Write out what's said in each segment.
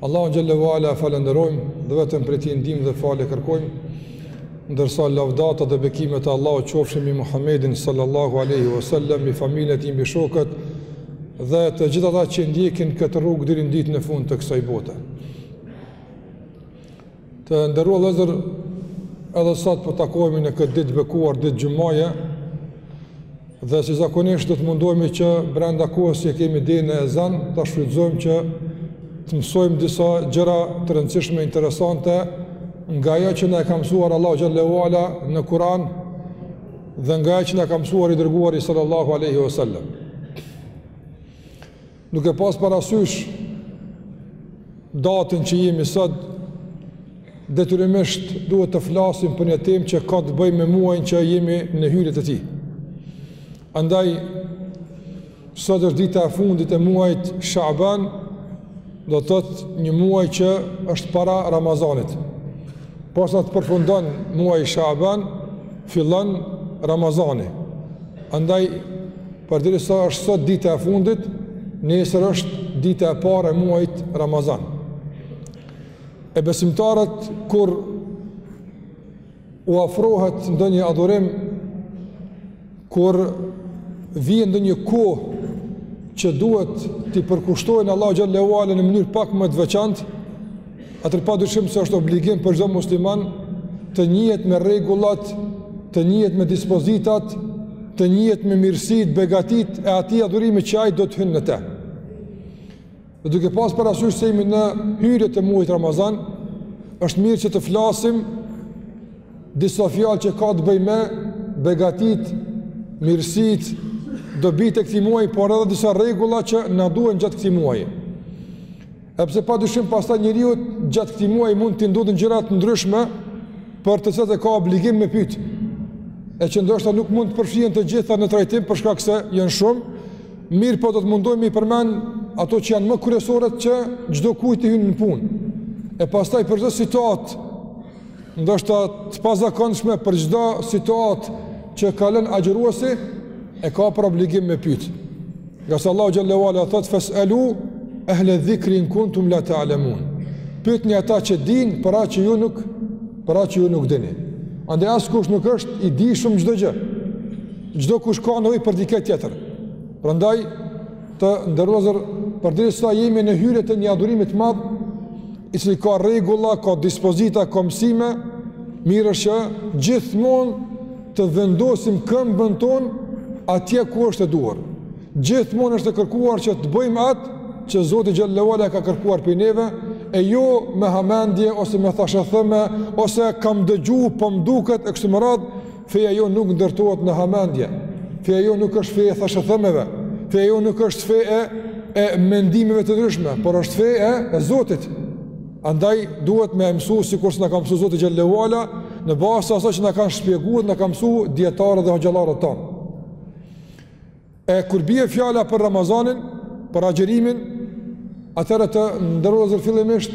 Allahun xhel-le ue ala e falënderojmë dhe vetëm prej tij ndihmë dhe falje kërkojmë. Ndërsa lavdatat dhe bekimet e Allahut qofshin mbi Muhamedin sallallahu alaihi wasallam, mbi familjen e tij, mbi shokët dhe të gjithë ata që ndjekin këtë rrugë deri në ditën e fundit të kësaj bote. Të nderuar vllezër, edhe sot po takohemi në këtë ditë të bekuar, ditë xhumaje, dhe si zakonisht do të mundohemi që brenda kohës që e kemi deri në ezan, ta shfrytëzojmë që të mësojmë disa gjëra të rëndësishme interesante nga ajo që na e ka mësuar Allahu xhel-le ue ala në Kur'an dhe nga ajo që na e ka mësuar i Dërguari sallallahu aleyhi wa sallam. Duke pas parasysh datën që jemi sot, detyrimisht duhet të flasim për një temë që ka të bëjë me muajin që jemi në hyrjet e tij. Andaj sot është dita e fundit e muajit Shaban, do të thotë një muaj që është para Ramazanit. Pasi të përfundon muaji Shaban, fillon Ramazani. Andaj, përderisa është sot dita e fundit, nesër është dita e parë e muajit Ramazan. E besimtarët, kur u afrohet ndonjë adhurim, Kur vjen ndonjë kohë që duhet t'i përkushtohen Allahut xhel-le ue ala në mënyrë pak më të veçantë, atëherë pa dyshim se është obligim për çdo musliman të njihet me rregullat, të njihet me dispozitat, të njihet me mirësitë, begatitë e atij adhurimi që ai do të hynë në te. Dhe duke pas parasysh se jemi në hyrje të muajit Ramazan, është mirë që të flasim disa fjalë që ka të bëjë me begatitë, mirësitë, dobitë e këtij muaj, por edhe disa rregulla që na duhen gjatë këtij muaj. Edhe pse pa dyshim pastaj njeriut, gjatë këtij muaj mund t'i ndodhin gjëra të ndryshme, për të cilat e ka obligim me pyt, e që ndoshta nuk mund të përfshihen të gjitha në trajtim, për shkak se janë shumë, Mirëpo do të mundohemi i përmend ato që janë më kryesoret që çdokujt i hyjnë në punë. E pastaj për çdo situatë, ndoshta të pazakonshme për çdo situatë që kalon agjëruesi, e ka për obligim me pyt. Ngase Allahu xhel-le ue ala thotë, fes elu, ehle dhikri in kuntum la tealemun. Pytni ata që dinë, për atë që ju nuk, për atë që ju nuk dini. Andaj askush nuk është i dijshëm çdo gjë. Çdokush ka nevojë për dikë tjetër. Prandaj të nderuar përderisa jemi në hyrje të një adhurimi të madh, i cili ka rregulla, ka dispozita, ka mësime, mirë është që gjithmonë të vendosim këmbën tonë atje ku është e duhur. Gjithmonë është e kërkuar që të bëjmë atë që Zoti xhel-le ue ala e ka kërkuar prej neve e jo me hamendje ose me thashethëme ose kam dëgju po më duket e kështu me radhë Feja jonë nuk ndërtohet në hamendje, feja jonë nuk është fe e thashethemeve, feja jonë nuk është fe e, e mendimeve të ndryshme, por është fe e, e Zotit. Andaj duhet me e msu sikurse na ka msu Zoti xhel-le ue ala, në bazë të asaj që na kanë shpjegu dhe na kanë msu dijetarët dhe hoxhallarët tanë. E kur bie fjala për Ramazanin, për agjërimin, atëherë të nderuar fillimisht,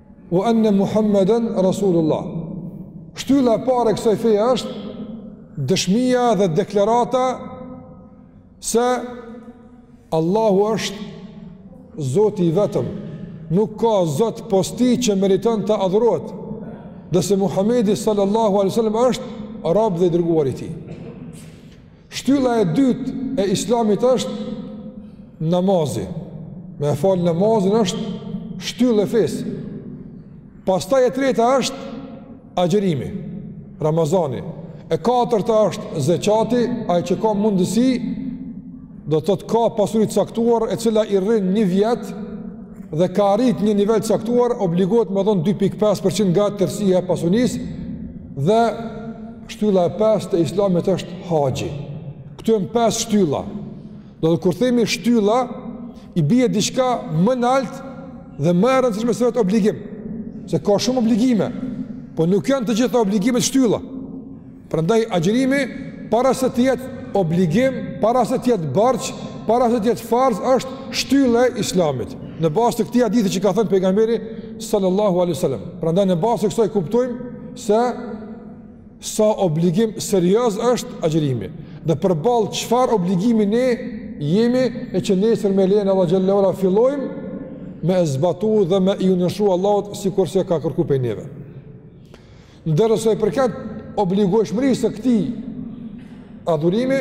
Wa anna Muhammeden Rasulullah. Shtylla e parë e kësaj feje është dëshmia dhe deklarata se Allahu është Zoti i vetëm. Nuk ka Zot pos Tij që meriton të adhurohet. Dhe se Muhamedi sallallahu alaihi wasallam është rob dhe i dërguar i Tij. Shtylla e dytë e Islamit është namazi. Me fal namazin është shtyllë e fesë. Pastaj e treta është agjërimi, Ramazani. E katërta është zeqati, ai që ka mundësi do të thotë ka pasuri të caktuar e cila i rrin një vjet dhe ka arrit një nivel të caktuar, obligohet me dhon 2.5% nga tërësia e pasunisë dhe Shtylla e pestë e Islamit është haxhi. Këto janë pesë shtylla. Do të thotë kur themi shtylla i bie diçka më naltë dhe më e rëndësishme se veç obligim. Se ka shumë obligime, po nuk janë të gjitha obligimet shtylla. Prandaj agjërimi para se të jetë obligim, para se të jetë borxh, para se të jetë farz është shtyllë e Islamit. Në bazë të këtij hadithi që ka thënë pejgamberi sallallahu alaihi wasallam. Prandaj në bazë të kësaj kuptojmë se sa obligim serioz është agjërimi dhe përballë çfarë obligimi ne jemi e që nesër me lejen e Allahut xhel-le ue ala fillojmë me e zbatu dhe me i nënshtru Allahut sikurse ka kërku prej neve. Ndërsa i përket obligueshmërisë së këtij adhurimi,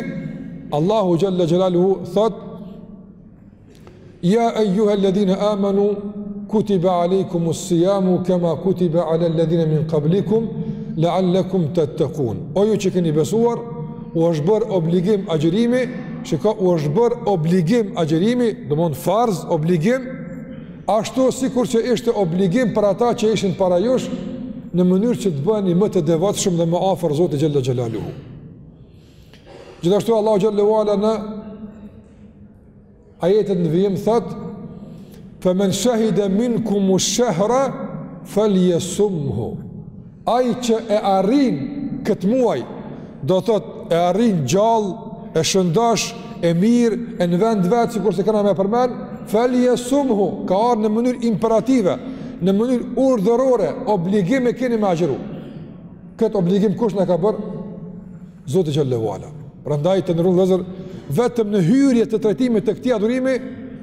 Allahu xhel-le xhelaluhu thotë Ja e juhe ledhine amanu, kutiba alejkum usijamu, kema kutiba ale ledhine min kablikum, le allekum tettekun. O ju që keni besuar, u është bërë obligim agjerimi, që ka u është bërë obligim agjerimi, do me thënë farz, obligim, ashtu sikur që ishte obligim për ata që ishin para jush, në mënyrë që të bëni më të devotshëm dhe më afër Zotit xhel-le xhelaluhu. Gjithashtu Allahu xhel-le ue ala në Ajetet në vijim thot, Fe men shahide minkumu shahra, fel jesum hu. Ai që e arrin këtë muaj, do thot e arrin gjall, e shëndosh, e mirë, e në vend të vet, sikurse kena me përmen, fel jesumhu, ka ardh në mënyrë imperative, në mënyrë urdhërore, obligim e keni me agjeru. Këtë obligim kush na e ka bërë? Zoti xhel-le ue ala. Prandaj të nderuar vëllezër vetëm në hyrje të trajtimit të këtij adhurimi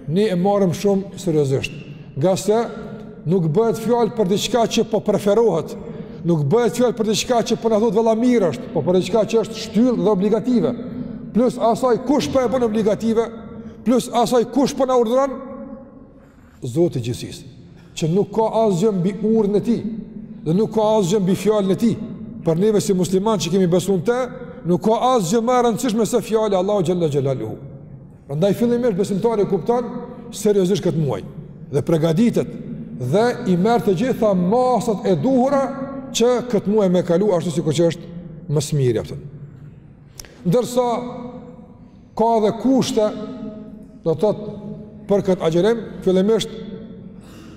ne e marrim shumë seriozisht. Ngase nuk bëhet fjalë për diçka që po preferohet. Nuk bëhet fjalë për diçka që po na thuhet valla mirë është, po për diçka që është shtyllë dhe obligative. Plus asaj kush po e bën obligative, plus asaj kush po na urdhëron, Zoti i gjithësisë, që nuk ka asgjë mbi urdhrën e tij dhe nuk ka asgjë mbi fjalën e tij. Për neve si musliman që i kemi besuar te, nuk ka asgjë më e rëndësishme se fjala e Allahut xhel-le xhelaluhu. Prandaj fillimisht besimtari e kupton seriozisht këtë muaj dhe përgatitet dhe i merr të gjitha masat e duhura që këtë muaj me e kalu ashtu sikur që është më së miri atë. Ndërsa Ka edhe kushte, do të thotë për këtë agjërim, fillimisht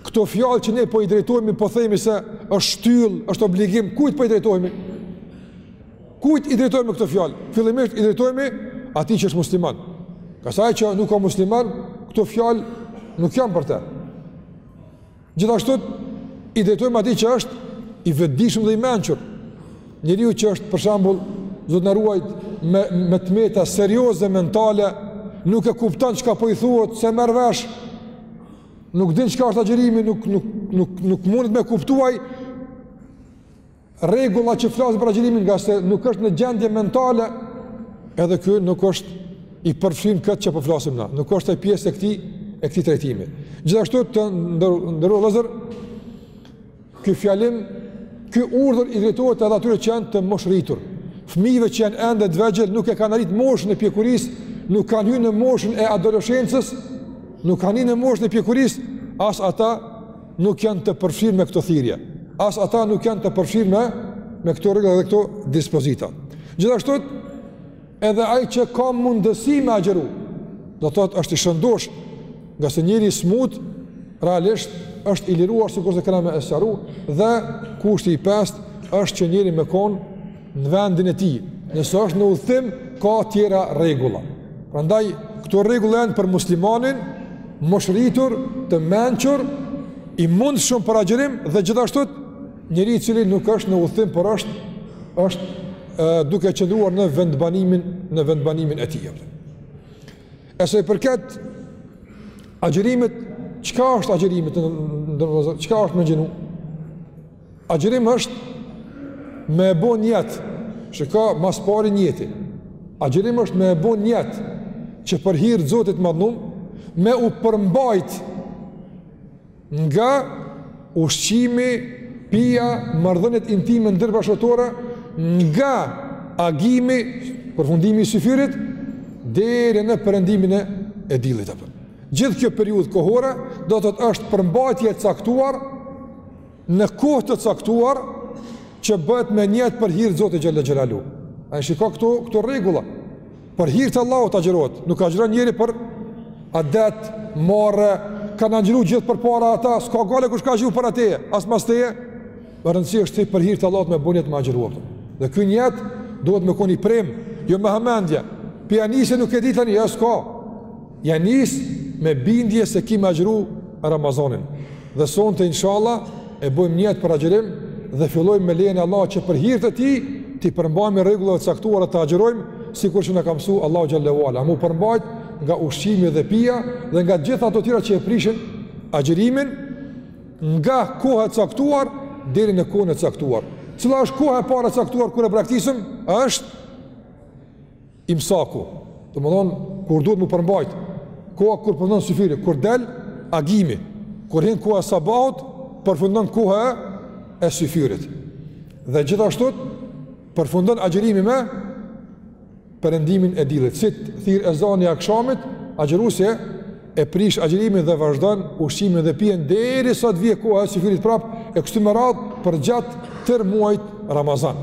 këto fjalë që ne po i drejtohemi, po themi se është shtyllë, është obligim, kujt po i drejtohemi? Kujt i drejtohemi këto fjalë? Fillimisht i drejtohemi atij që është musliman. Ngase ai që nuk o musliman, këto fjalë nuk janë për të. Gjithashtu i drejtojmë atij që është i vetëdijshëm dhe i mençur. Njeriu që është për shembull Zot na ruaj me me të meta serioze mentale, nuk e kupton çka po i thuhet, s'e merr vesh. Nuk din çka është agjërimi, nuk nuk nuk nuk munet me kuptu. rregulla që flasin për agjërimin ngase nuk është në gjendje mentale edhe ky nuk është i përfshim në këtë që po flasim na nuk është e pjesë e këtij e këtij trajtimi gjithashtu të nderuar vëllezër ky fjalim ky urdhër i drejtohet edhe atyre që janë të moshërritur fëmijëve që janë ende të vegjël nuk e kanë arrit moshën e pjekurisë nuk kanë hyrë në moshën e adoleshencës nuk kanë hyrë në moshën e pjekurisë as ata nuk janë të përfshirë me këto thirrje. As ata nuk janë të përfshirë me me këto rregulla dhe këto dispozita. Gjithashtu edhe ai që ka mundësi me agjëru, do thotë është i shëndosh, ngase njeri i smutë realisht është i liruar sikur se kena me e sqaru dhe kushti i pestë është që njeri me kon në vendin e tij. Nëse është në udhëtim, ka tjera rregulla. Prandaj këto rregulla janë për muslimanin moshërritur, të mençur, i mundshëm për agjërim dhe gjithashtu njeri i cili nuk është në udhëtim, por është është e, duke qëndruar në vendbanimin në vendbanimin e tij. E sa i përket agjërimit, çka është agjërimit? Çka është me gjinu? Agjërim është me e bo nijet, shika ma s'pari nijeti. Agjërim është me e bo nijet, që për hir Zotit madnum, me u përmbajt nga ushqimi, pija, marrëdhëniet intime ndërbashkëshortore, nga agimi, përfundimi i syfyrit, deri në perëndimin e dillit. Gjithë kjo periudhë kohore, do t'thotë është përmbajtje e caktuar, në kohë të caktuar që bëhet me nijet për hir të Zotit xhel-le xhelaluhu. A e shiko këto, këto rregulla. Për hir të Allahut agjërohet, nuk agjëron njeri për adet, marë, kanë agjëru gjithë përpara ata, s'ka gale kush ka agjëru para teje, as mas teje, me rëndësi është ti për hir të Allahut me bo nijet me agjëruat. Dhe ky nijet, duhet me kon i prem, jo me hamendje, po ja nisi nuk e di tani, jo s'ka, ja nis me bindje se ki me agjëru Ramazanin. Dhe sonte inshallah e bëjmë nijet për agjërim dhe fillojmë me lejen e Allahut që për hir të tij t'i përmbahmi rregullave të caktuara të agjërojmë sikur që na ka mësuar Allahu xhel-le ve ala. M'u përmbajt nga ushqimi dhe pija dhe nga gjitha ato tjera që e prishin agjërimin nga koha e caktuar deri në kohën e caktuar. Cila është koha e parë e caktuar kur e braktisëm? Është Imsaku, domethonë, kur duhet m'u përmbajt, koha kur përfundon syfyri, kur del agimi, kur hin koha e sabahut, përfundon koha e, e syfyrit. Dhe gjithashtu, përfundon agjërimi me perëndimin e dillit. Si të thirr ezani i akshamit, agjëruesi e prish agjërimin dhe vazhdon ushqimin dhe pijen derisa të vijë koha e syfyrit prap e kështu me radhë përgjatë tërë muajit Ramazan.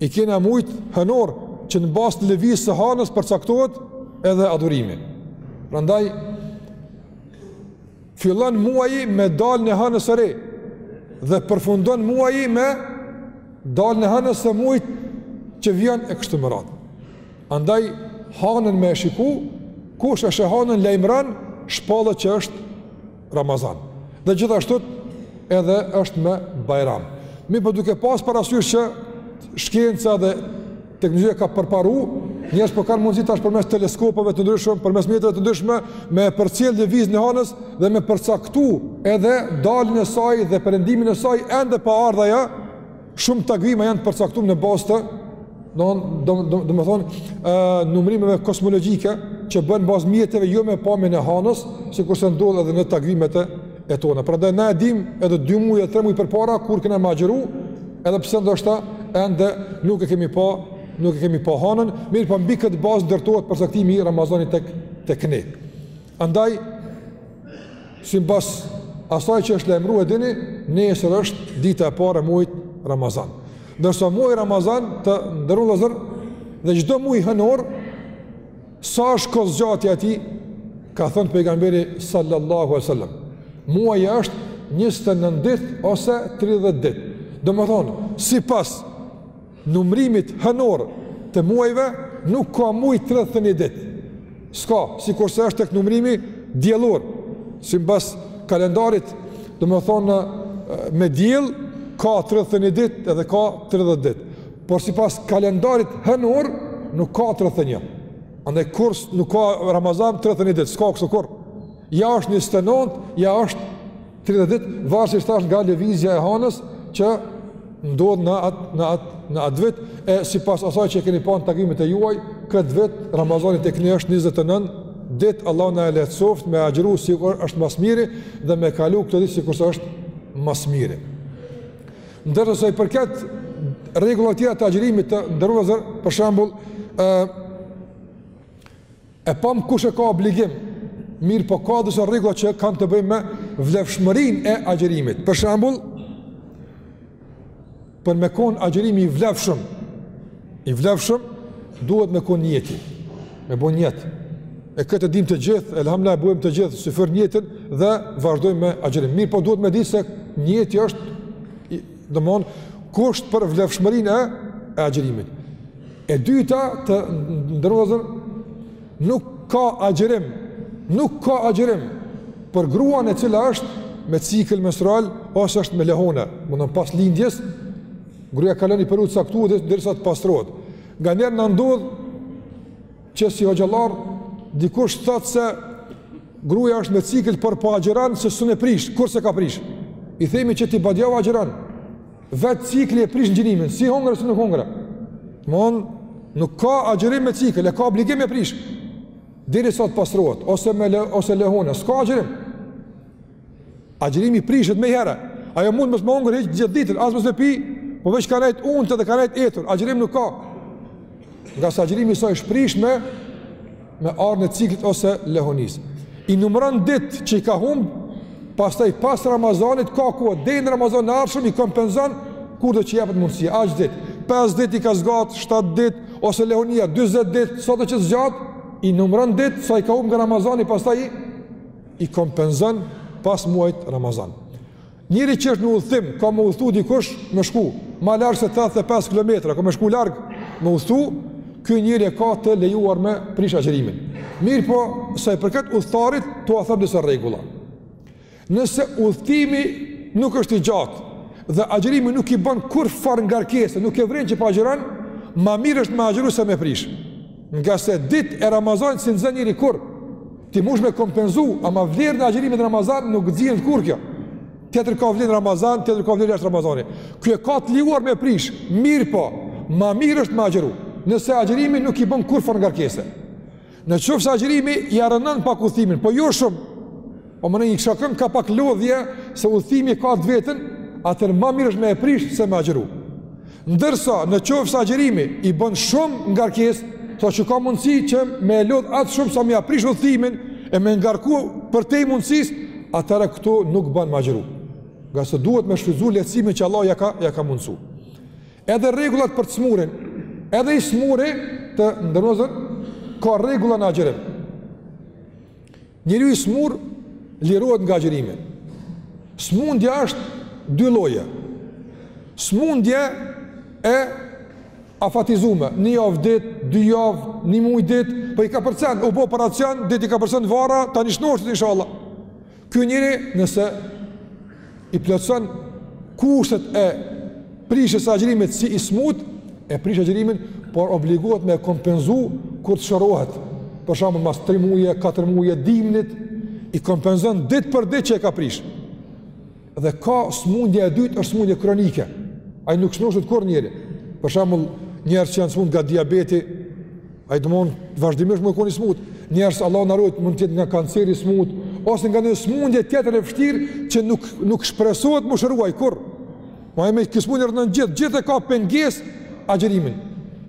I kena mujt hënor që në bazë të lëvizjes së hanës përcaktohet edhe adhurimi. Prandaj, fillon muaji me daljen e hanës së re dhe përfundon muaji me daljen e hanës së mujt që vjen e kështu me radhë. Andaj, hanën me e shiku, kush e sheh hanën lajmëron, shpallet që është Ramazan. Dhe gjithashtu edhe është me Bajram. Mirëpo duke pas parasysh që shkenca dhe teknologjia ka përparu, njerëz po kanë mundësi tash përmes teleskopave të ndryshëm, përmes mjeteve të ndryshme me përcjell lëvizjen e hanës dhe me përcaktu edhe daljen e saj dhe perëndimin e saj ende pa ardh ajo Shumë takvime janë të përcaktuar në bazë të domethonë numrimeve kozmologjike që bëhen bazë mjeteve jo me pamjen e hanës, sikurse ndodh edhe në takvimet e tona. Prandaj na e dim edhe 2 muaj e 3 muaj përpara kur kena m'agjëru, edhe pse ndoshta ende nuk e kemi pa, nuk e kemi pa hanën, mirëpo mbi këtë bazë ndërtohet përcaktimi i Ramazanit tek tek ne. Andaj, simbas asaj që është lajmëru e dini, nesër është dita e parë e mujit Ramazan. Ndërsa muji Ramazan të nderum vllezër, dhe çdo muj hënor, sa është kohëzgjatja e tij, ka thënë pejgamberi sallallahu alejhi ve selam. Muaji është 29 ditë ose 30 ditë. Domethonë, sipas numrimit hënor të muajve nuk ka muj tridhjetë e një ditë s'ka sikurse është tek numrimi diellor sipas kalendarit domethonë me diell ka tridhjetë e një ditë edhe ka tridhjetë ditë por sipas kalendarit hënor nuk ka tridhjetë e një andaj kurrë s', nuk ka ramazan tridhjetë e një ditë s'ka kështu kurrë ja është 29 ja është Tridhjetë ditë varësisht tash nga lëvizja e hanës që ndodh në atë në atë në atë vit e sipas asaj që keni pa në takvimet e juaj, këtë vit Ramazani tek ne është 29 ditë, Allahu na e lehtësoft me agjëru sikur është më së miri dhe me kalu këto ditë sikur është më së miri. Ndërsa sa i përket rregullat tjera të agjërimit të nderum vllezër, për shembull, ë E pamë kush e ka obligim, mirëpo ka disa rregulla që kanë të bëjnë me vlefshmërinë e agjërimit. Për shembull, për me kon agjërimi i vlefshëm, i vlefshëm duhet me kon nijeti, me bo nijet. E këtë e dimë të gjithë, elhamdulilah e bojmë të gjithë, n'syfyr nijetin dhe vazhdojmë me agjërim. Mirëpo duhet me dit se nijeti është, domethon, kusht për vlefshmërinë e agjërimit. E dyta të nderum vllezër nuk ka agjërim, nuk ka agjërim për gruan e cila është me cikël menstrual ose është me lehone, domethan pas lindjes, gruja kalon ni periudh t'caktu derisa të pastrohet. Nganjëherë na ndodh që si hoxhallarë dikush të thotë se gruja është me cikël por po agjëron se s'don me prish, kurrë s'e ka prish. I themi që ti badihava agjëron, Vetë cikli e prish agjërimin, si hongre, si nuk hongre. Mon, nuk ka agjërim me cikël, e ka obligim me e prish. Derisa të pastrohet, ose, me le, ose lehona, s'ka agjërim. Agjërimi prishet meniherë. Ajo mund mos me hongër hiç gjithë ditën, as mos me pi, po veç ka nejt untë edhe ka nejt etur. Agjërim nuk ka. Ngase agjërimi i saj është prish me, me ardhjen e ciklit ose lehonisë. I numëron ditët që i ka humb, pastaj pas Ramazanit ka kohë deri në Ramazanin e ardhshëm i kompenzon kurdo që t'i jepet mundësia. Aq ditë, 5 ditë i ka zgjat, 7 ditë ose lehonia 40 ditë, sado që të zgjat, i numëron ditët sa i ka humb nga Ramazani, pastaj i kompenzon pas muajit Ramazan. Njeri që është në udhëtim, ka me udhëtu dikush, me shku, ma larg se 85 km, ka me shku larg, me udhëtu, ky njeri e ka të lejuar me prish agjërimin. Mirëpo, sa i përket udhëtarit, t'ua them disa rregulla. Nëse udhëtimi nuk është i gjatë, dhe agjërimi nuk i bën kurrfarë ngarkese, nuk e vren që po agjëron, ma mirë është me agjëru se me prish. Ngase ditët e Ramazanit s'i nxë njeri kurrë, Ti mush me kompenzu, ama vlerën e agjërimit në Ramazan nuk nxihet kurrë kjo. Tjetër ka vlerë në Ramazan, tjetër ka vlerë jashtë Ramazanit. Ky e ka të lejuar me e prish, mirëpo, ma mirë është me agjëru. Nëse agjërimi nuk i bën kurrfarë ngarkese. Në qoftë se agjërimi ia rënon pak udhëtimin, po jo shumë. O po më në një këshakën ka pak lodhje se udhëtimi ka të veten, atëherë ma mirë është me e prish se me agjëru. Ndërsa, në qoftë se agjërimi i bën shumë ngarkesë, thotë që ka mundësi që me e lodhë aq shumë sa me ia prish udhëtimin e me ngarku përtej mundësisë, atëherë këtu nuk bën me agjëru. Ngase duhet me shfrytëzu lehtësimin që Allah ja ka, ja ka mundësu. Edhe rregullat për të smurin, edhe i smuri të nderuar vëllezër, ka rregulla në agjërim. Njeriu i smur lirohet nga agjërimi. Smundja është dy lloje. Smundja e afatizume, një javë dit, dy javë, një muaj dit, po i kapërcen, u bë operacion, deri t'i kapërcen varra, tani shnoshet inshallah. Ky njeri nëse i plotëson kushtet e prishjes së agjërimit si i smut e prish agjërimin, por obligohet me kompenzu kur të shërohet. Për shembull, mas 3 muje, 4 muje dimnit i kompenzon ditë për ditë që e ka prish. Dhe ka smundja e dytë, është smundje kronike. Ai nuk shnoshet kurrë njeri. Për shembull, njerëz që janë smut nga diabeti, Ai domethënë vazhdimisht me kon i smut. Njerëz Allahu na ruajt, mund të jetë nga kanceri smut ose nga një smundje tjetër e vështirë që nuk nuk shpresohet me u shëru kurrë. Po ai me këtë smundje të rëndë gjithë, gjithë e ka pengesë agjërimin.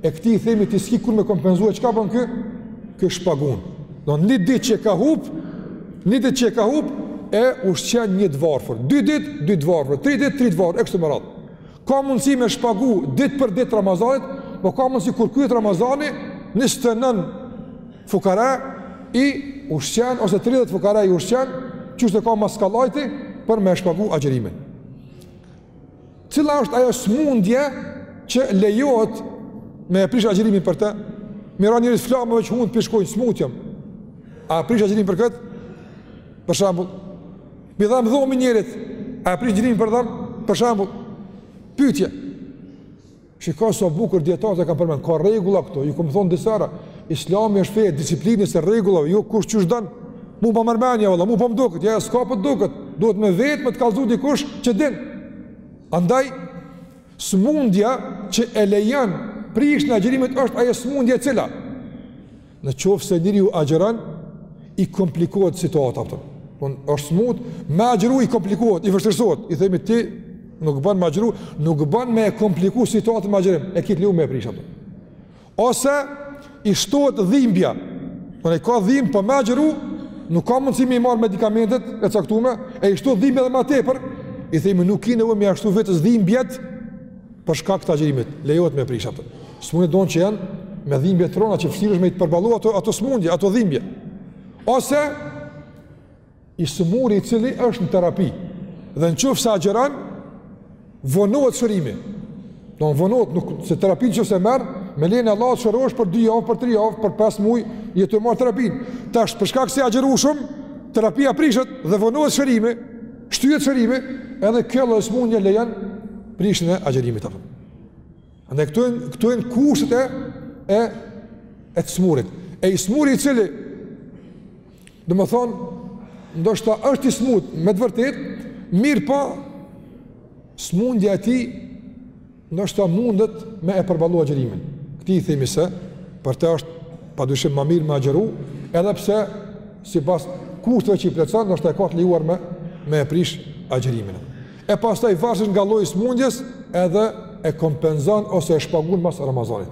E këtij i themi ti s'ki kur me kompenzu, çka ban ky? Ky shpagun. Domethënë një ditë që e ka hup, një ditë që e ka hup e ushqen një të varfër. Dy ditë, dy të varfër, tri ditë, tri të varfër, e kështu me radhë. Ka mundësi me shpagu ditë për ditë Ramazanit, po ka mundësi kur kryhet Ramazani, 29 fukara i ushqen, ose 30 fukara i ushqen, qysh e ka ma s'kollajti për me shpagu agjerimin. Cila është ajo smundje që lejohet me e prish agjerimin për të? Mirë, njerit flama veç hundët po i shkojnë, smut jam. A e prish agjerimin për këtë? Për shembull, me i dhimb dhami njerit, a e prish agjërimin për dham? Për shembull, pyetje. Shiko sa bukur dijetarët e kanë përmend, ka rregulla këtu, ju kam thënë disa herë, Islami është fe e disiplinës, e rregullave, jo kush qysh don. Mu po ma merr mendja, valla, mu po më duket, jo, s'ka po t'duket, duhet me vet, me të kallzu dikush që din. Andaj, smundja që e lejon prishjen e agjërimit është ajo smundja e cila. Në qoftë se njeriu agjëron, i komplikohet situata atë. Domethënë, është smut, me agjeru i komplikohet, i vështirësohet. I themi ti, nuk bën me agjeru, nuk bën me e kompliku situatën me agjerim. E e ki të lejume me e prish atë. Ose, i shtohet dhimbja. Domethënë, i ka dhimbt, po me agjeru, nuk ka mundësi me i marrë medikamentet, e caktume, e i shtohet dhimbja edhe ma tepër, i themi nuk ki nevojë me ia shtu vetes dhimbjet, Për shkak të agjërimit, lejohet me prish ato. Smundjet domethënë që janë me dhimbje të rana, që vështirë është me i përballu ato, ato smundje, ato dhimbje. Ose, i sëmuri i cili është në terapi, dhe në qoftë se agjëron, vonohet shërimi. Domethënë vonohet, nuk, se terapinë në qoftë se e merr, me lejen e Allahut shërohesh për 2 javë, për 3 javë, për 5 muj, je tu e marrë terapinë. Tash për shkak se i agjërueshëm, terapia prishet dhe vonohet shërimi, Shtyhet shërimi, edhe kjo lloj sëmundje lejon prishjen e agjërimit apo. Andaj këto janë këto janë kushtet e e e të smurit. E i smuri i cili domethënë ndoshta është i smut me të vërtetë, mirëpo smundja e tij Ndoshta mundet me e përballu agjerimin. Këtij i themi se për të është pa dyshim ma mirë me agjëru, edhe pse sipas kushteve që i plotëson, ndoshta e ka të lejuar me me e prish agjerimin. E pastaj varësisht nga lloji i smundjes, edhe e kompenzon ose e shpagun mas Ramazanit.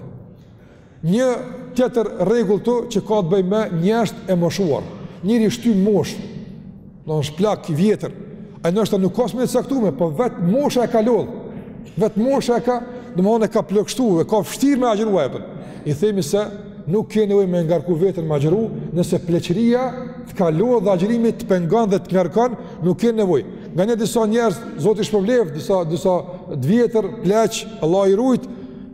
Një tjetër rregull këtu që ka të bëjë me njerëzit e moshuar. Njëri është shtymë në moshë, do të thotë plak i vjetër. Ai ndoshta nuk ka smundje të caktuara, po vet mosha e ka lodh. Vet mosha e ka, domthonë e ka plogështu, e ka vështirë me agjëru atë. I themi se nuk ke nevojë me ngarku veten me agjëru, nëse pleqëria të ka lodhur dhe agjërimi të pengon dhe të ngarkon, nuk ke nevojë. Nga një disa njerëz, Zoti shpërbleft disa disa të vjetër pleq, Allahu i rujt,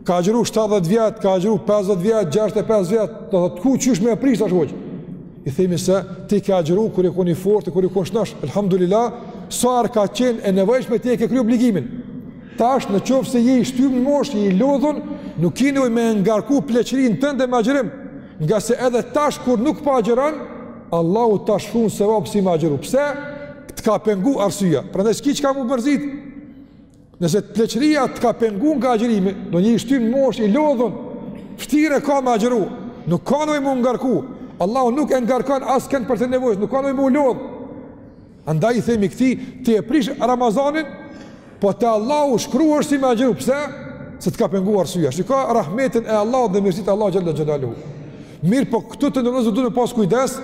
Ka agjëru 70 vjet, ka agjëru 50 vjet, 65 vjet, thotë ku qysh me e prish tash hoxhë. I themi se ti ke agjëru kur je kon i fortë, kur je kon i shnoshë, alhamdulillah, sa herë ka qenë e nevojshme ti e ke kryer obligimin. Tash në qoftë se je i shtym në moshë, je i lodhun, nuk ke nevojë me ngarku pleqërinë tënde me agjërim, ngase edhe tash kur nuk po agjëron, Allahu ta shkrun sevap si me agjëru. Pse? Të ka pengu arsyeja. Prandaj s'ki çka me u mërzit. Nëse të pleqëria të ka pengu nga agjërimi, ndonjë i shtym në moshë i lodhun, vshtirë e ka me agjëru, nuk ka nevojë m'u ngarku, Allahu nuk e ngarkon askënd përtej nevojës, nuk ka nevojë m'u lodh. Andaj i themi këtij, ti e prish Ramazanin, po te Allahu shkruhet si me agjëru, pse? Se të ka pengu arsyeja, shiko rahmetin e Allahut dhe mirësitë e Allahut xhele xhelaluhu. Mirëpo këtu vllezër dun me pas kujdes,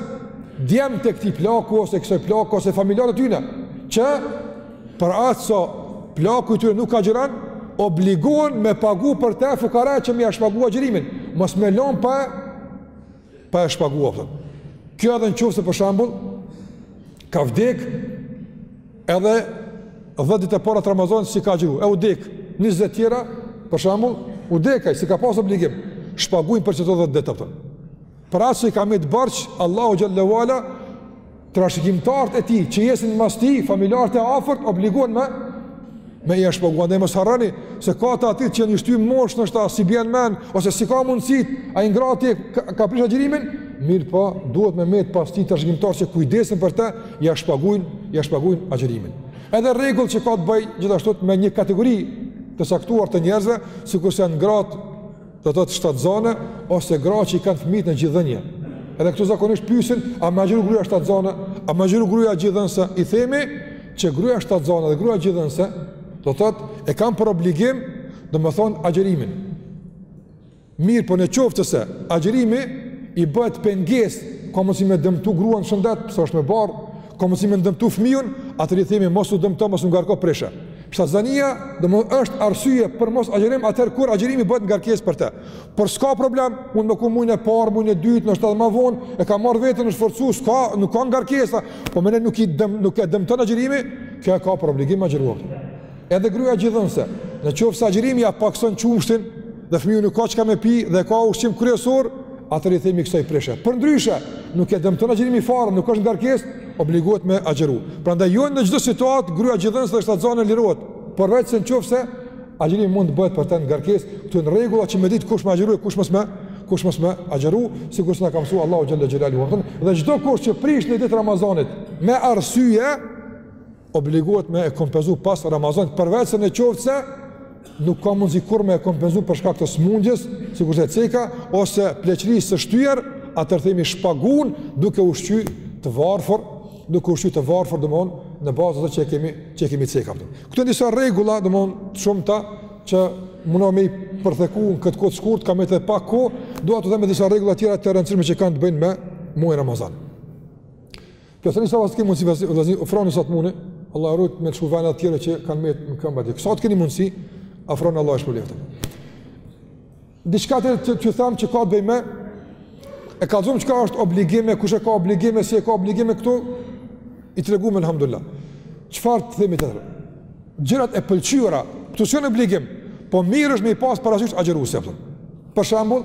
djemtë e këtij plaku, ose kësoj plake, ose familjarët e tyne, që Për atë sa plaku i tyre nuk agjëron, obligohen me pagu për te fukara që me ia shpagu agjërimin, mos me lënë pa pa e shpagu atë. Kjo edhe në qoftë se për shembull ka vdek edhe 10 ditët e para të Ramazanit s'i ka agjëru, e vdek 20 tjera për shembull vdek ai s'i ka pas obligim, shpagujnë për qato 10 ditë atë. Për atë se i ka met borxh Allahut xhele ve ala trashëgimtarët e tij që jesin mbas tij, familjarët e afërt obligohen me me ia shpagu. Andaj mos harroni se ka të atillë që janë shty n'moshë ndoshta, s'i bjen n'men, ose s'i ka mundësitë, ai i ngrati e ka, ka prish agjërimin, mirëpo, duhet me met pas tij trashëgimtarët që kujdesen për te, ja shpagujnë, ja shpagujnë agjërimin. Edhe rregull që ka të bëjë gjithashtu me një kategori të caktuar të njerëzve, sikurse janë gratë, do të thotë shtatzënë ose gra që i kanë fëmijët në gjidhënie. Edhe këtu zakonisht pyesin, a me agjëru gruaja shtatzënë, a me agjëru gruaja gjidhënëse? I themi që gruaja shtatzënë dhe gruaja gjidhënëse do të thotë e kanë për obligim, domethënë agjërimin. Mirëpo në qoftë se agjërimi i bëhet pengesë, ka mundësi me dëmtu gruan shëndet, pse është me barrë, ka mundësi me dëmtu fëmijën, atëherë i themi mos u dëmto, mos u ngarko prishe. Shtatzania domethënë është arsye për mos agjërim atëherë kur agjërimi bëhet ngarkesë për te. Por s'ka problem, mund me kon mujin e parë, mujin e dytë, ndoshta edhe ma vonë, e ka marrë veten, është forcu, s'ka, nuk ka ngarkesa, domethënë nuk, i dëm, nuk e dëmton agjërimi, kjo e ka për obligim me agjëru atë. Edhe gruja gjidhënëse, në qoftë se agjërimi ja pakson qumështin, dhe fëmiu nuk ka çka me pi dhe ka ushqim kryesor, atëherë i themi kësaj prishë. Për ndryshe, nuk e dëmton agjërimi fare, nuk është ngarkesë, obligohet me agjëru. Prandaj jo në çdo situatë gruaja gjidhënëse dhe shtatzënë lirohet, përveç se në qoftë se agjërimi mund të bëhet për te ngarkesë, këto janë rregullat që me ditë kush me agjëru, kush mos me kush mos me agjëru, sikur s'na ka mësuar Allahu xhel-le xhelaluhu. Dhe çdo kush që prish një ditë Ramazanit me arsye, obligohet me e kompenzu pas Ramazan, përveç se në qoftë se nuk ka mundësi kurrë me e kompenzu për shkak të smundjes, si kurse ceka, ose pleqërisë shtyer, atër themi shpagun duke ushqy të varfër, duke ushqy të varfër, domethënë, në bazë të asaj që kemi, që kemi ceka. Këto janë disa rregulla, domethënë, shumë, ato që munëm me i përthekue në këtë kohë t'shkurt, kam edhe pak kohë, dua t'i them edhe disa rregulla tjera të rëndësishme që kanë të bëjnë me muaj Ramazan. Kjo se njësa vasë të kemi mundësi, vasë të kemi ofroni sa të mune, Allah rrët me të shu venat tjere që kanë me të në këmba tjere. Sa të keni mundësi, afroni Allahu shpërbleftë. Dishka të të të thamë që ka të bëjme, e ka zumë që ka është obligime, kush e ka obligime, si e ka obligime këtu, i të regu me lhamdullat. Qëfar të themi të thërë? Gjërat e pëlqyera, që s'janë obligim, po mirë është me i pasë parasysh agjëruesi, për shembull,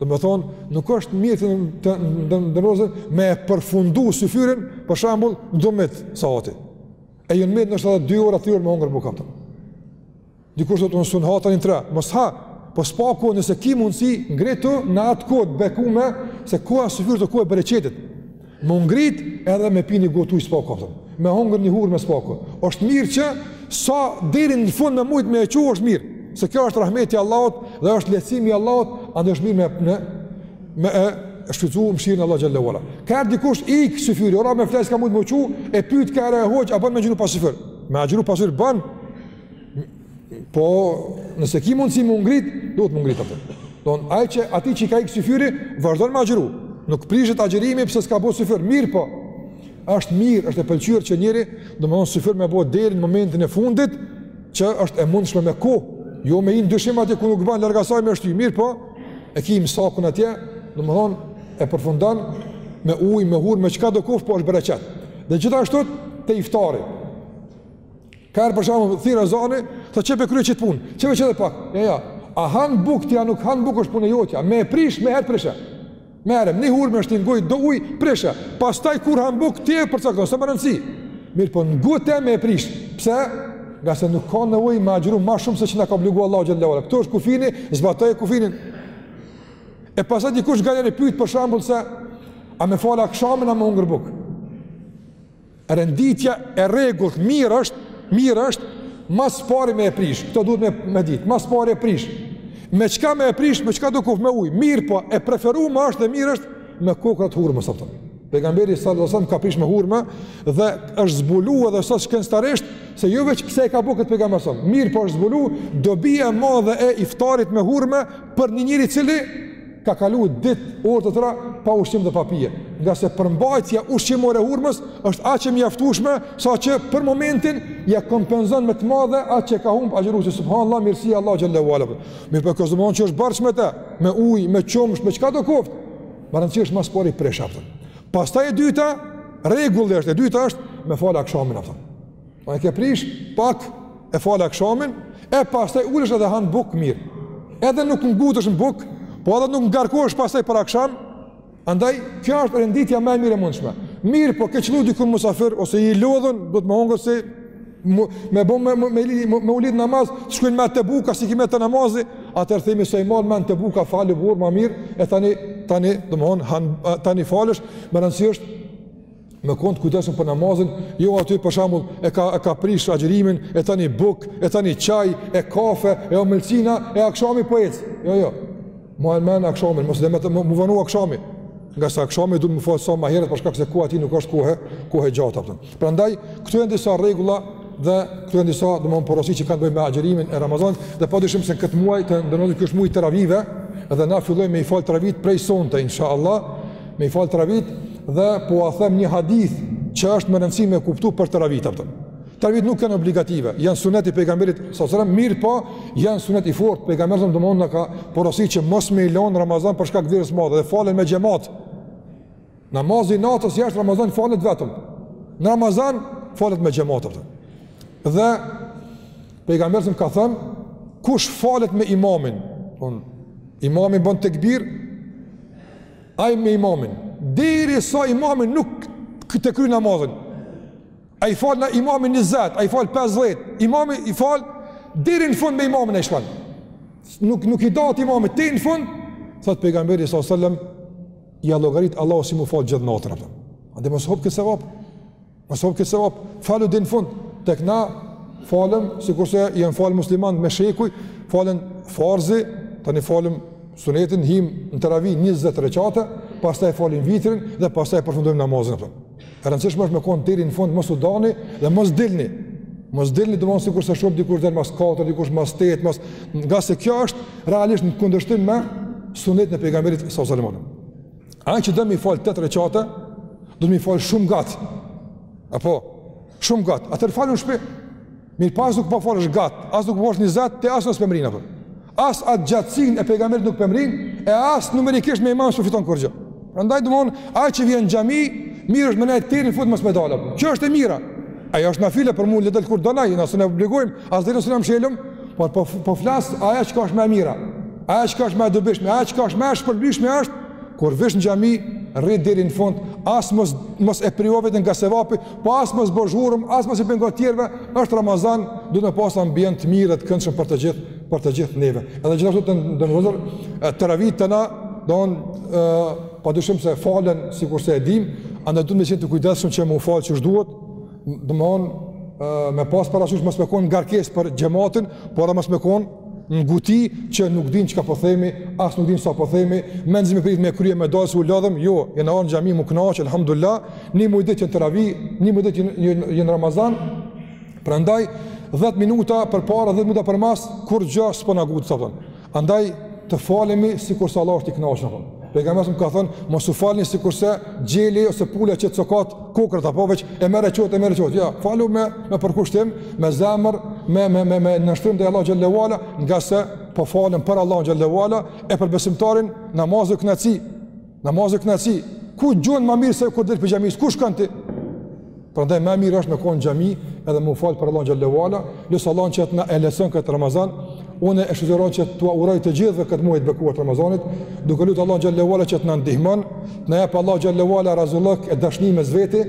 Domethënë, nuk është mirë me përfundu syfyrin, për shembull, në dymbëdhjetë sahati. E jo ndoshta 2 orë aty me hongër bukë, a kupton. Dikush thotë unë s'un ha tash në 3, mos ha. Po së paku nëse ki mundsi ngritu në atë kohë t'bekume se koha e syfyrit është koha e bereqetit. M'u ngrit edhe me pi një gotë ujë së paku, a kupton. Me hongër një hurme së paku. është mirë që sa deri në fund me mujtë me e çu është mirë. Se kjo është rahmeti i Allahut dhe është lehtësimi i Allahut, andaj është mirë me, me, me e shfrytëzu mëshirën e Allahut xhel-le ue ala. Kaherë dikush i ikë syfyri, ora me fjetë s'ka mujtë me u çu, e pyet kaherë hoxhë, a ban me agjëru pa syfyr. Me agjëru pa syfyr, ban. Po, nëse ki mundësi m'u ngrit, duhet m'u ngrit atëherë. Don, ai që atij që i ka ikë syfyri, vazhdon me agjëru. Nuk prishet agjërimi pse s'ka bërë syfyr. Mirëpo është mirë, është e pëlqyer që njeriu, domthonë syfyr me bë deri në momentin e fundit që është e mundshme me ku, jo me hi n'dyshim atje ku nuk bën larg asaj me shty. Mirëpo e ki cakun atje, domthonë e përfundon me ujë, me hurmë, me çkado qoftë po është bereqet. Dhe gjithashtu te iftari. Ka për shembull thirr ezani, qe pe kryej qit punë. Qe veç edhe pak. Jo, jo. A han bukë ti, a nuk han bukë është punë jotja. Me e prish, menjëherë prishe. Merre një hurme, një gotë ujë, prishë. Pastaj kur han bukë, ti e përcakton, s'ka rëndësi. Mirëpo ngutu me e prish. Pse? Ngase nuk ka nevojë me agjëru ma shumë se që na ka obligu Allahu xhel-le ue ala. Ky është kufini, zbatoje kufinin. E pastaj dikush kaherë pyet për shembull se a me fal akshamin a me hungër bukë. Renditja e rregullt mirë është, mirë është ma s'pari me e prish. Kto duhet me me ditë, ma s'pari e prish. Me çka me e prish, me çkado koftë me ujë. Mirëpo, e preferume është dhe mirë është me kokrra të hurmës, a kupton. Pejgamberi sallallahu alajhi wasallam ka prish me hurme dhe është zbulu edhe sot shkencëtarisht se jo veç pse e ka bo këtë pejgamberi sallallahu alajhi wasallam. Mirëpo është zbulu dobia e madhe e iftarit me hurme për një njeri i cili ka kalu ditë, orë të tëra pa ushqim dhe pa pije, ngase përmbajtja ushqimore e hurmës është aq e mjaftueshme saqë për momentin ja kompenzon me të madhe atë që ka humb agjëruesi subhanallahu mirësia e Allahut xhele ve ala. Mirëpo kjo s'domethon që është farz me të, me ujë, me qumësht, me çkado koftë. Me rëndësi është ma s'pari e prish, a kupton. Pastaj e dyta, rregulli është e dyta është me fal akshamin, a kupton. Po e ke prish pak e fal akshamin, e pastaj ulesh edhe han bukë mirë. Edhe nuk ngutesh në bukë, po edhe nuk ngarkohesh pastaj për aksham. Andaj kjo është renditja më e mirë e mundshme. Mirëpo, ke qëllu diku musafir ose i lodhun, duhet me hongër se me bo me me me, me u lidh në namaz, shkojnë mentë te buka s'i ki mentë te namazi, atëherë themi se i man mentë te buka falë vur ma mirë, e tani tani domethon tani falesh, me rëndësi është me kon të kujdesshëm për namazin, jo aty për shembull e ka e ka prish agjërimin, e tani bukë, e tani çaj, e kafe, e omëlsina, e akshami po ec. Jo, jo. Maje në mend akshamin, mos le me t'u vonu akshami. Ngase akshami duhet me u fal sa ma herët për shkak se koha e tij nuk është kohë, kohë e gjatë, a kupton. Prandaj këto janë disa rregulla dhe këto janë disa domthon porosi që kanë të bëjnë me agjërimin e Ramazanit dhe padyshim se në këtë muaj të nderum, ky është muaj i teravive dhe na fillojmë me i fal teravit prej sonte inshallah me i fal teravit Dhe po ua them një hadith që është me rëndësi me kuptu për teravitë, a kupton. Teravitë nuk janë obligative, janë sunet i pejgamberit sallallahu alajhi wasallam, mirëpo, janë sunet i fort, pejgamberi domethon na ka porosit që mos me i lon në Ramazan për shkak vlerës madhe dhe falen me xhemat. Namazi i natës jashtë Ramazan falet vetëm. Në Ramazan falet me xhemat, a kupton. Dhe pejgamberi na ka thënë, kush falet me imamin, imami bën tekbir, Ai me imamin, derisa imami nuk e kryn namazin. A i fal imami 20, a i fal 50, imami i fal deri në fund me imamin e shfal. Nuk nuk i dahet imamit te në fund, thot pejgamberi sallallahu alajhi wasallam ja llogarit Allahu si me u fal gjithë natën, a kupton. Andaj mos e hup këtë sevap? Mos e hup këtë sevap, falu deri n'fund. Tek na falem sikurse janë fal musliman me shekuj, falim farzin, tani falim sunetin him në teravi 20 rekate, pastaj falim vitrin dhe pastaj përfundojmë namazin apo. E rëndësishme është me kon deri në fund mos u dani dhe mos dilni. Mos dilni domethon sikurse shoh dikush del mas 4, dikush mas 8, mas ngase kjo është realisht në kundërshtim me sunetin e pejgamberit sallallahu alajhi wasallam. Ai që do m'i fal tetë reqate, do m'i fal shumë gat. Apo shumë gat. Atëher falu n'shpi. Mirëpo as nuk po falesh gat, as nuk po falesh 20 e as as s'po mrrin apo. As at gjatësin e pejgamberit nuk p'e mrrin, e as numerikisht me imam s'po fiton kurgjo. Prandaj domon, ai që vjen n'xhami, mirë është me nejt deri n'fund mos me dalë. Kjo është e mira. Ajo është nafile për mu, le të dal kur do ai, na s'un e obligojmë, As derën s'ia mshelim, por po, po flas ajo çka është ma e mira, ajo çka është ma e dobishme, ajo çka është ma e shpërblyshme është, kur vish në xhami, rri deri në fund, as mos, mos e privo veten nga sevapi, po as mos bo zhurëm, as mos i pengo tjerve, është Ramazan, duhet me pasë ambient të mirë të këndshëm për të gjithë, për të gjithë neve. Edhe gjithashtu të nderuar vëllezër, teravitë tona, domon, pa dyshim se falen, sikurse e dim, andaj duhet me qenë të kujdesshëm që m'u falë qysh duhet, domethonë me pas parasysh mos me kon ngarkesë për xhematin, por edhe mos me kon në guti që nuk din çka po themi, as nuk din sa po themi, menzi me prit me krye me dalë se u lodhëm, jo, jena ardh n'xhami m'u kënaqë, alhamdulillah, ni muj ditë jena teravi, ni muj ditë jena Ramazan. Prandaj 10 minuta përpara 10 minuta përmas kurgjo s'po na ngutë, Andaj të falemi sikurse Allahu është i kënaq apo. Pejgamberi a.s. ka thonë, mos u falni sikurse gjeli ose pula që cokat kokrrat apo veç e merr e çut e merr e çut. Jo, falu me me përkushtim, me zemër, me me me me nënshtrim ndaj Allahut xhelle ve ala, ngase po falem për Allah xhelle ve ala e për besimtarin namazi u kënaqsi. Namazi u kënaqsi, ku gjon ma mirë se kur del prej xhamisë, ku shkon ti? Prandaj ma e mirë është me kon n'xhami edhe m'u fal për Allahun xhelle ve ala, lutna Allahun që të na e lehtëson këtë Ramazan. Unë dëshiroj që t'u uroj të gjithëve këtë muaj të bekuar të Ramazanit, duke lutë Allahun xhelle ve ala që të na ndihmon, të na jepë Allahu xhelle ve ala razillëk e dashni mes veti,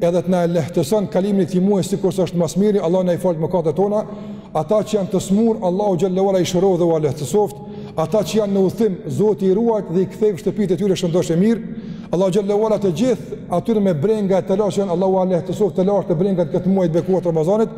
edhe të na e lehtëson kalimin e këtij muaji sikurse është ma s'miri, Allahu na i faltë mëkatet tona, Ata që janë të smur, Allahu xhelle ve ala i shëroft dhe ua lehtësoft. Ata që janë në udhëtim, Zoti i ruajt dhe i ktheft n'shtëpitë e tyre shëndosh e mirë. Allahu xhelle ve ala të gjithë atyre me brenga e telashe janë Allahu ua lehtësoft telashet e brengat këtë muaj të bekuar të Ramazanit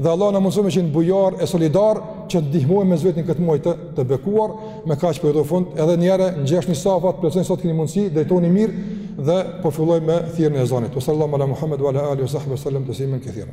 dhe Allahu na mundësoft me qenë bujar e solidar që të ndihmojmë mes veti këtë muaj të, të bekuar me kaq po përfundoj edhe një herë ngjeshni safat plus sot keni mundësi drejtoni mirë dhe po fillojmë me thirrjen e ezanit sallallahu ala muhammed wa ala alihi wa sahbihi sallam të simin këthira